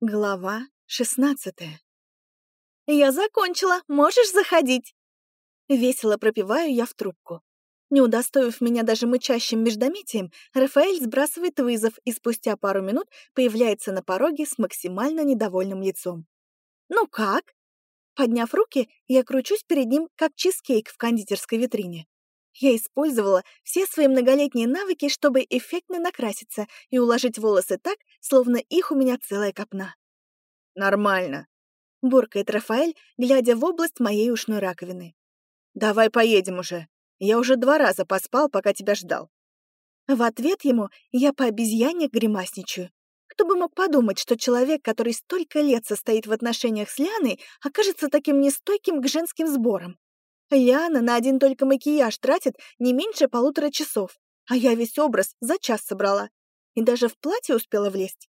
Глава шестнадцатая. «Я закончила, можешь заходить!» Весело пропиваю я в трубку. Не удостоив меня даже мычащим междометием, Рафаэль сбрасывает вызов и спустя пару минут появляется на пороге с максимально недовольным лицом. «Ну как?» Подняв руки, я кручусь перед ним, как чизкейк в кондитерской витрине. Я использовала все свои многолетние навыки, чтобы эффектно накраситься и уложить волосы так, словно их у меня целая копна. «Нормально», — буркает Рафаэль, глядя в область моей ушной раковины. «Давай поедем уже. Я уже два раза поспал, пока тебя ждал». В ответ ему я по обезьяне гримасничаю. Кто бы мог подумать, что человек, который столько лет состоит в отношениях с Лианой, окажется таким нестойким к женским сборам. Лиана на один только макияж тратит не меньше полутора часов, а я весь образ за час собрала. И даже в платье успела влезть.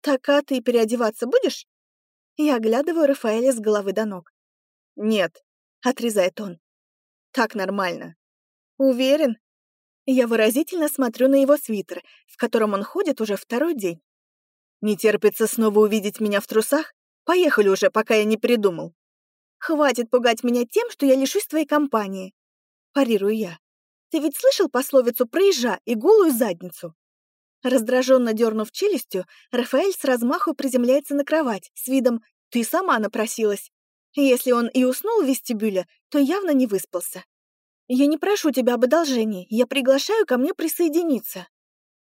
«Так, а ты переодеваться будешь?» Я оглядываю Рафаэля с головы до ног. «Нет», — отрезает он. «Так нормально». «Уверен?» Я выразительно смотрю на его свитер, в котором он ходит уже второй день. «Не терпится снова увидеть меня в трусах? Поехали уже, пока я не придумал». Хватит пугать меня тем, что я лишусь твоей компании. Парирую я. Ты ведь слышал пословицу про ежа и голую задницу? Раздраженно дернув челюстью, Рафаэль с размаху приземляется на кровать с видом «ты сама напросилась». Если он и уснул в вестибюле, то явно не выспался. «Я не прошу тебя об одолжении, я приглашаю ко мне присоединиться».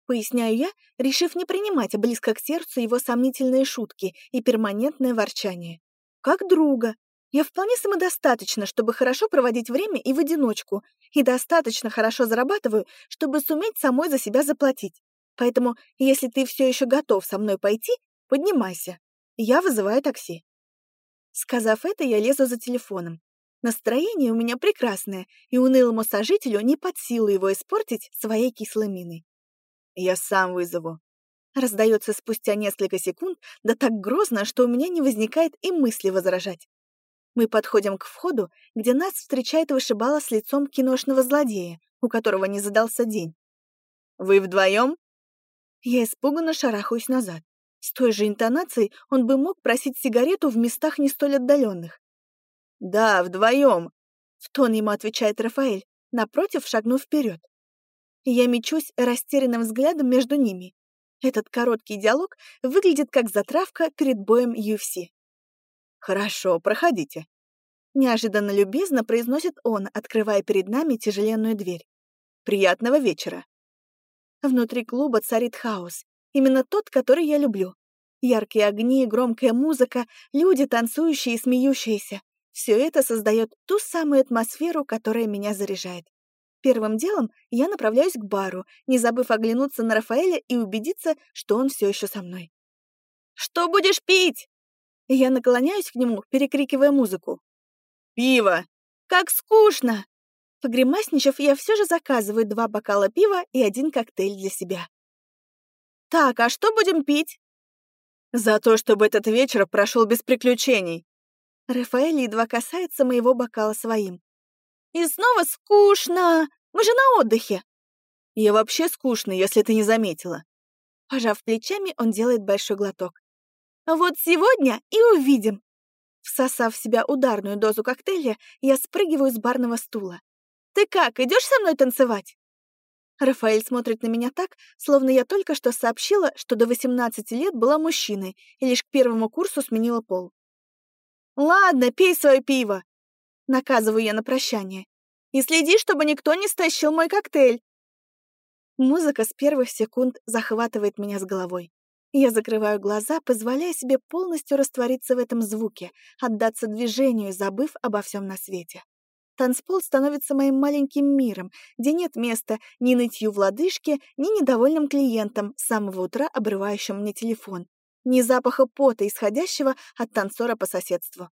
Поясняю я, решив не принимать близко к сердцу его сомнительные шутки и перманентное ворчание. Как друга, я вполне самодостаточна, чтобы хорошо проводить время и в одиночку, и достаточно хорошо зарабатываю, чтобы суметь самой за себя заплатить. Поэтому, если ты все еще готов со мной пойти, поднимайся. Я вызываю такси. Сказав это, я лезу за телефоном. Настроение у меня прекрасное, и унылому сожителю не под силу его испортить своей кислой миной. «Я сам вызову», раздается спустя несколько секунд, да так грозно, что у меня не возникает и мысли возражать. Мы подходим к входу, где нас встречает вышибала с лицом киношного злодея, у которого не задался день. «Вы вдвоем?» Я испуганно шарахаюсь назад. С той же интонацией он бы мог просить сигарету в местах не столь отдаленных. «Да, вдвоем», — в тон ему отвечает Рафаэль, напротив шагнув вперед. Я мечусь растерянным взглядом между ними. Этот короткий диалог выглядит как затравка перед боем UFC. «Хорошо, проходите», — неожиданно любезно произносит он, открывая перед нами тяжеленную дверь. «Приятного вечера». Внутри клуба царит хаос. Именно тот, который я люблю. Яркие огни, громкая музыка, люди, танцующие и смеющиеся. Все это создает ту самую атмосферу, которая меня заряжает. Первым делом я направляюсь к бару, не забыв оглянуться на Рафаэля и убедиться, что он все еще со мной. «Что будешь пить?» Я наклоняюсь к нему, перекрикивая музыку. «Пиво! Как скучно!» Погремасничав, я все же заказываю два бокала пива и один коктейль для себя. «Так, а что будем пить?» «За то, чтобы этот вечер прошел без приключений». Рафаэль едва касается моего бокала своим. «И снова скучно! Мы же на отдыхе!» «Я вообще скучный, если ты не заметила». Пожав плечами, он делает большой глоток. Вот сегодня и увидим. Всосав в себя ударную дозу коктейля, я спрыгиваю с барного стула. «Ты как, идешь со мной танцевать?» Рафаэль смотрит на меня так, словно я только что сообщила, что до 18 лет была мужчиной и лишь к первому курсу сменила пол. «Ладно, пей свое пиво!» Наказываю я на прощание. «И следи, чтобы никто не стащил мой коктейль!» Музыка с первых секунд захватывает меня с головой. Я закрываю глаза, позволяя себе полностью раствориться в этом звуке, отдаться движению, забыв обо всем на свете. Танцпол становится моим маленьким миром, где нет места ни нытью в лодыжке, ни недовольным клиентам, с самого утра обрывающим мне телефон, ни запаха пота, исходящего от танцора по соседству.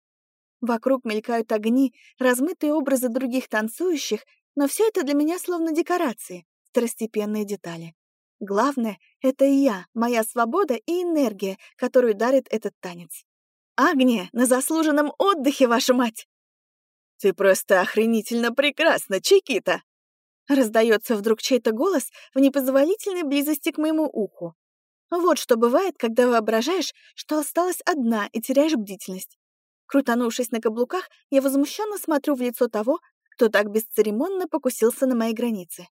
Вокруг мелькают огни, размытые образы других танцующих, но все это для меня словно декорации, второстепенные детали. Главное — это я, моя свобода и энергия, которую дарит этот танец. Агния, на заслуженном отдыхе, ваша мать! Ты просто охренительно прекрасна, Чикита! Раздается вдруг чей-то голос в непозволительной близости к моему уху. Вот что бывает, когда воображаешь, что осталась одна и теряешь бдительность. Крутанувшись на каблуках, я возмущенно смотрю в лицо того, кто так бесцеремонно покусился на моей границе.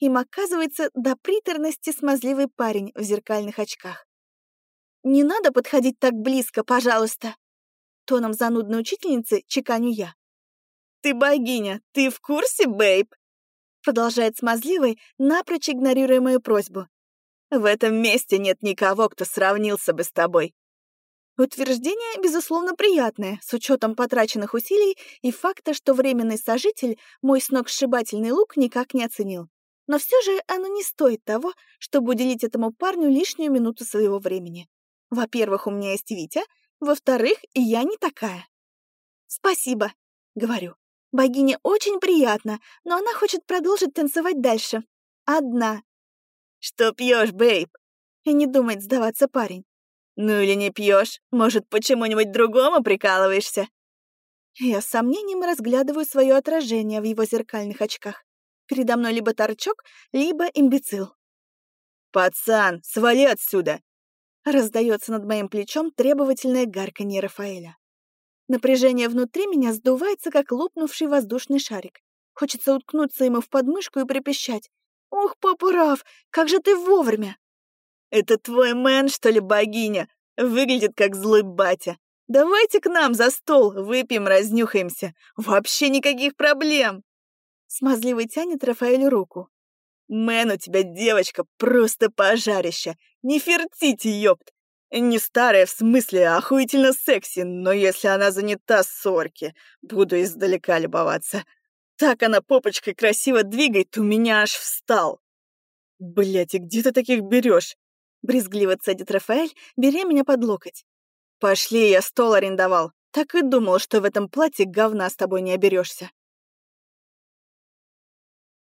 Им оказывается до приторности смазливый парень в зеркальных очках. «Не надо подходить так близко, пожалуйста!» Тоном занудной учительницы чеканю я. «Ты богиня, ты в курсе, бейб?» Продолжает смазливый, напрочь игнорируя мою просьбу. «В этом месте нет никого, кто сравнился бы с тобой. Утверждение, безусловно, приятное, с учетом потраченных усилий и факта, что временный сожитель мой сногсшибательный лук никак не оценил. Но все же оно не стоит того, чтобы уделить этому парню лишнюю минуту своего времени. Во-первых, у меня есть Витя, во-вторых, я не такая. «Спасибо», — говорю. Богине очень приятно, но она хочет продолжить танцевать дальше. Одна. «Что пьешь, бейб?» И не думает сдаваться парень. «Ну или не пьешь? Может, почему-нибудь другому прикалываешься?» Я с сомнением разглядываю свое отражение в его зеркальных очках. Передо мной либо торчок, либо имбецил. «Пацан, свали отсюда!» Раздается над моим плечом требовательное гарканье Рафаэля. Напряжение внутри меня сдувается, как лопнувший воздушный шарик. Хочется уткнуться ему в подмышку и припищать. «Ух, папа Раф, как же ты вовремя!» «Это твой мэн, что ли, богиня? Выглядит как злой батя. Давайте к нам за стол, выпьем, разнюхаемся. Вообще никаких проблем!» Смазливый тянет Рафаэлю руку. «Мэн, у тебя девочка просто пожарище. Не фертите, ёпт. Не старая в смысле, а охуительно секси, но если она занята сорки, буду издалека любоваться. Так она попочкой красиво двигает, у меня аж встал. Блять, и где ты таких берешь? Брезгливо цедит Рафаэль, беря меня под локоть. «Пошли, я стол арендовал. Так и думал, что в этом платье говна с тобой не оберешься.